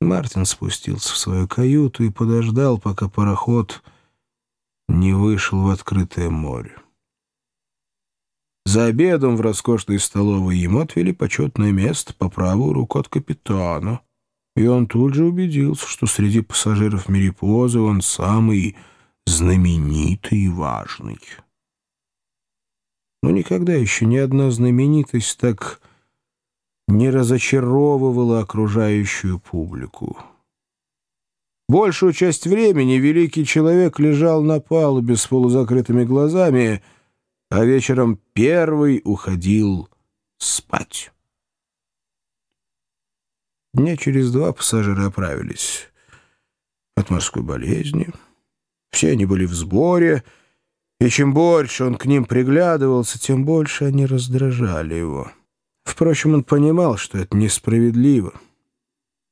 Мартин спустился в свою каюту и подождал, пока пароход не вышел в открытое море. За обедом в роскошной столовой ему отвели почетное место по правую руку от капитана, и он тут же убедился, что среди пассажиров Мерипозы он самый знаменитый и важный. Но никогда еще ни одна знаменитость так не разочаровывала окружающую публику. Большую часть времени великий человек лежал на палубе с полузакрытыми глазами, а вечером первый уходил спать. Дня через два пассажиры оправились от морской болезни. Все они были в сборе, и чем больше он к ним приглядывался, тем больше они раздражали его. Впрочем, он понимал, что это несправедливо.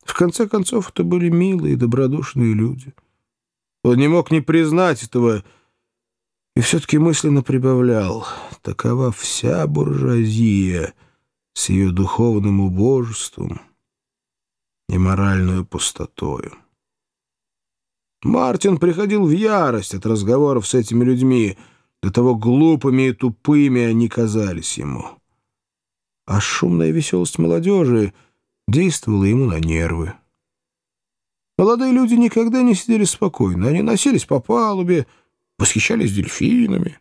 В конце концов, это были милые и добродушные люди. Он не мог не признать этого и все-таки мысленно прибавлял. Такова вся буржуазия с ее духовным убожеством и моральную пустотою. Мартин приходил в ярость от разговоров с этими людьми, до того глупыми и тупыми они казались ему. А шумная веселость молодежи действовала ему на нервы. Молодые люди никогда не сидели спокойно, они носились по палубе, восхищались дельфинами,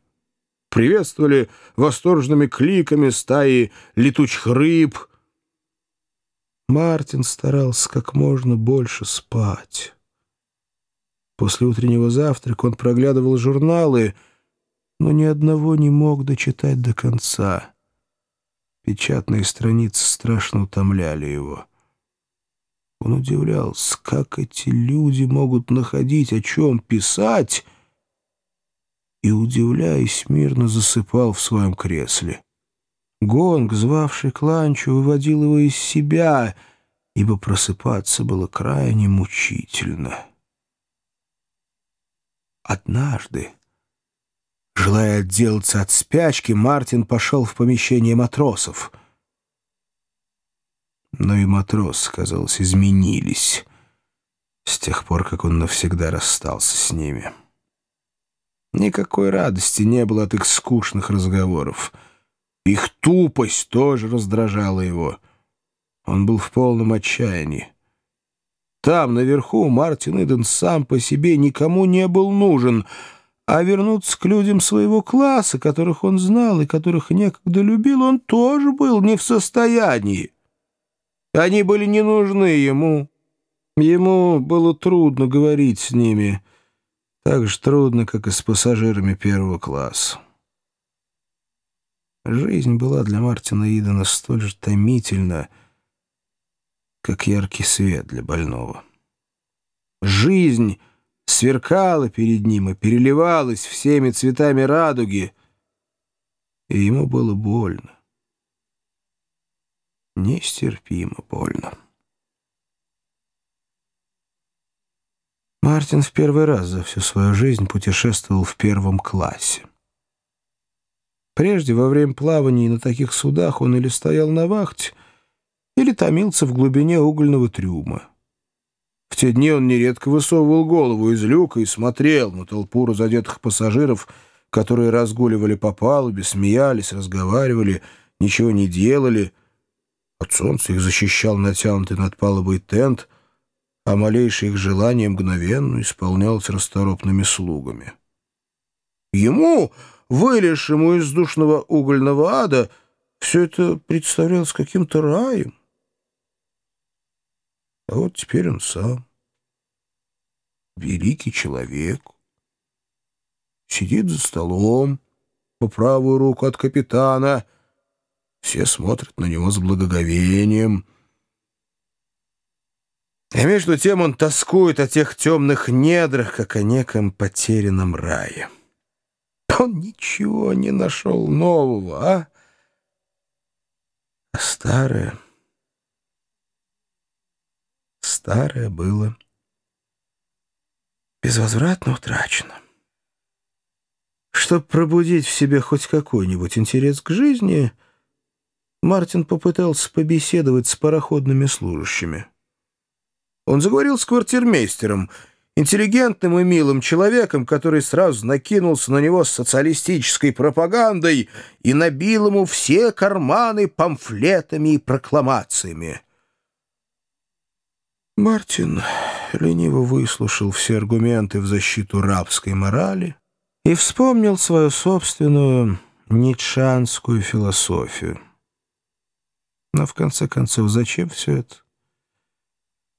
приветствовали восторженными кликами стаи летучих рыб — Мартин старался как можно больше спать. После утреннего завтрака он проглядывал журналы, но ни одного не мог дочитать до конца. Печатные страницы страшно утомляли его. Он удивлялся, как эти люди могут находить, о чем писать, и, удивляясь, мирно засыпал в своем кресле. Гонг, звавший Кланчу, выводил его из себя, ибо просыпаться было крайне мучительно. Однажды, желая отделаться от спячки, Мартин пошел в помещение матросов. Но и матросы, казалось, изменились с тех пор, как он навсегда расстался с ними. Никакой радости не было от их скучных разговоров — их тупость тоже раздражала его. Он был в полном отчаянии. Там, наверху, Мартин Иден сам по себе никому не был нужен, а вернуться к людям своего класса, которых он знал и которых некогда любил, он тоже был не в состоянии. Они были не нужны ему. Ему было трудно говорить с ними, так же трудно, как и с пассажирами первого класса. Жизнь была для Мартина Идена столь же томительна, как яркий свет для больного. Жизнь сверкала перед ним и переливалась всеми цветами радуги, и ему было больно. Нестерпимо больно. Мартин в первый раз за всю свою жизнь путешествовал в первом классе. Прежде, во время плаваний на таких судах, он или стоял на вахте, или томился в глубине угольного трюма. В те дни он нередко высовывал голову из люка и смотрел на толпу разодетых пассажиров, которые разгуливали по палубе, смеялись, разговаривали, ничего не делали. От солнца их защищал натянутый над палубой тент, а малейшее их желание мгновенно исполнялось расторопными слугами. Ему вылезшему из душного угольного ада, все это представлялось каким-то раем. А вот теперь он сам, великий человек, сидит за столом по правую руку от капитана, все смотрят на него с благоговением. И между тем он тоскует о тех темных недрах, как о неком потерянном рае. Он ничего не нашел нового, а? А старое... Старое было безвозвратно утрачено. Чтобы пробудить в себе хоть какой-нибудь интерес к жизни, Мартин попытался побеседовать с пароходными служащими. Он заговорил с квартирмейстером, интеллигентным и милым человеком, который сразу накинулся на него с социалистической пропагандой и набил ему все карманы памфлетами и прокламациями. Мартин лениво выслушал все аргументы в защиту рабской морали и вспомнил свою собственную ницшанскую философию. Но в конце концов, зачем все это?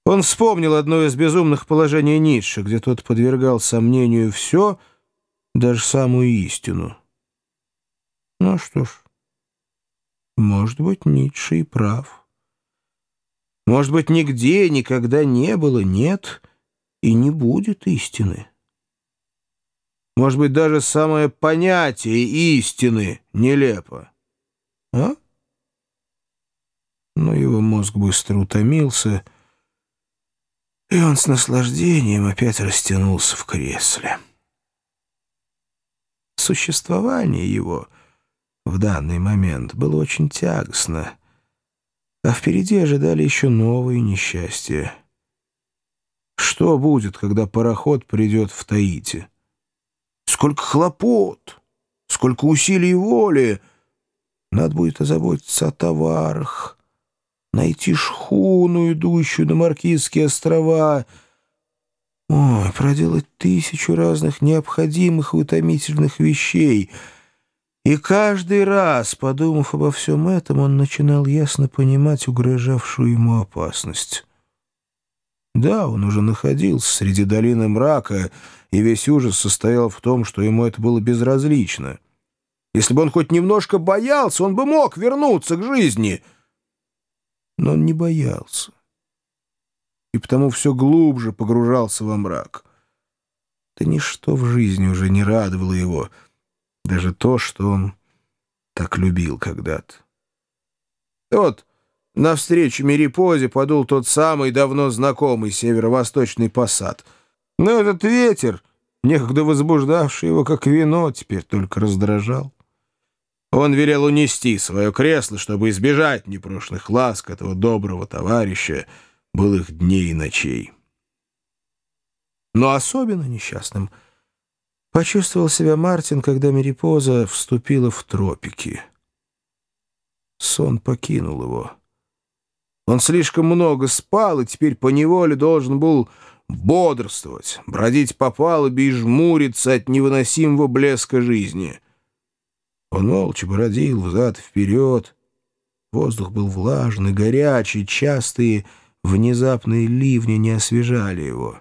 Он вспомнил одно из безумных положений Ницше, где тот подвергал сомнению все, даже самую истину. Ну что ж, может быть, Ницше и прав. Может быть, нигде никогда не было, нет и не будет истины. Может быть, даже самое понятие истины нелепо. А? Но его мозг быстро утомился, и он с наслаждением опять растянулся в кресле. Существование его в данный момент было очень тягостно, а впереди ожидали еще новые несчастья. Что будет, когда пароход придет в Таити? Сколько хлопот, сколько усилий воли! Надо будет озаботиться о товарах, найти шхуну, идущую на Маркизские острова. Ой, проделать тысячу разных необходимых и утомительных вещей. И каждый раз, подумав обо всем этом, он начинал ясно понимать угрожавшую ему опасность. Да, он уже находился среди долины мрака, и весь ужас состоял в том, что ему это было безразлично. Если бы он хоть немножко боялся, он бы мог вернуться к жизни — но он не боялся. И потому все глубже погружался во мрак. Да ничто в жизни уже не радовало его, даже то, что он так любил когда-то. Вот навстречу Мерипозе подул тот самый давно знакомый северо-восточный посад. Но этот ветер, некогда возбуждавший его как вино, теперь только раздражал. Он велел унести свое кресло, чтобы избежать непрошенных ласк этого доброго товарища былых дней и ночей. Но особенно несчастным почувствовал себя Мартин, когда Мерипоза вступила в тропики. Сон покинул его. Он слишком много спал и теперь поневоле должен был бодрствовать, бродить по палубе и жмуриться от невыносимого блеска жизни — он молча бродил взад и вперед. Воздух был влажный, горячий, частые внезапные ливни не освежали его.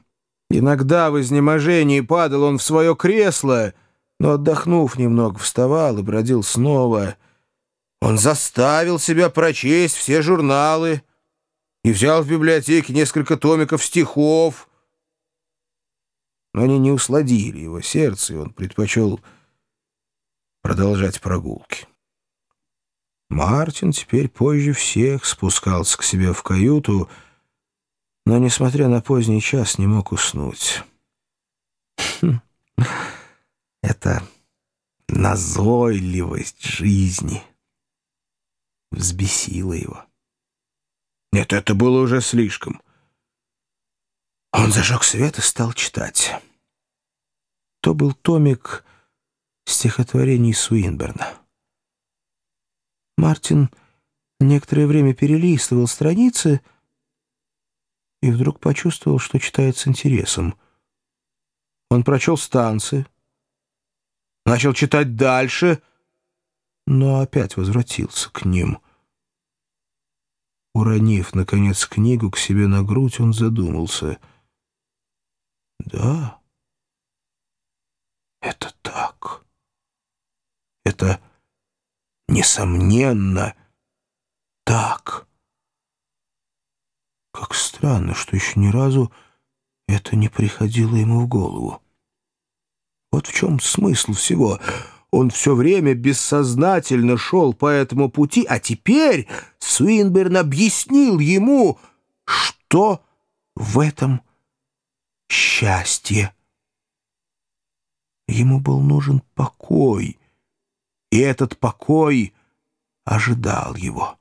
Иногда в изнеможении падал он в свое кресло, но, отдохнув немного, вставал и бродил снова. Он заставил себя прочесть все журналы и взял в библиотеке несколько томиков стихов. Но они не усладили его сердце, и он предпочел продолжать прогулки. Мартин теперь позже всех спускался к себе в каюту, но, несмотря на поздний час, не мог уснуть. Хм. Это назойливость жизни взбесила его. Нет, это было уже слишком. Он зажег свет и стал читать. То был томик стихотворений Суинберна. Мартин некоторое время перелистывал страницы и вдруг почувствовал, что читает с интересом. Он прочел станции, начал читать дальше, но опять возвратился к ним. Уронив, наконец, книгу к себе на грудь, он задумался. «Да, это так». Это, несомненно, так. Как странно, что еще ни разу это не приходило ему в голову. Вот в чем смысл всего. Он все время бессознательно шел по этому пути, а теперь Суинберн объяснил ему, что в этом счастье. Ему был нужен покой — и этот покой ожидал его.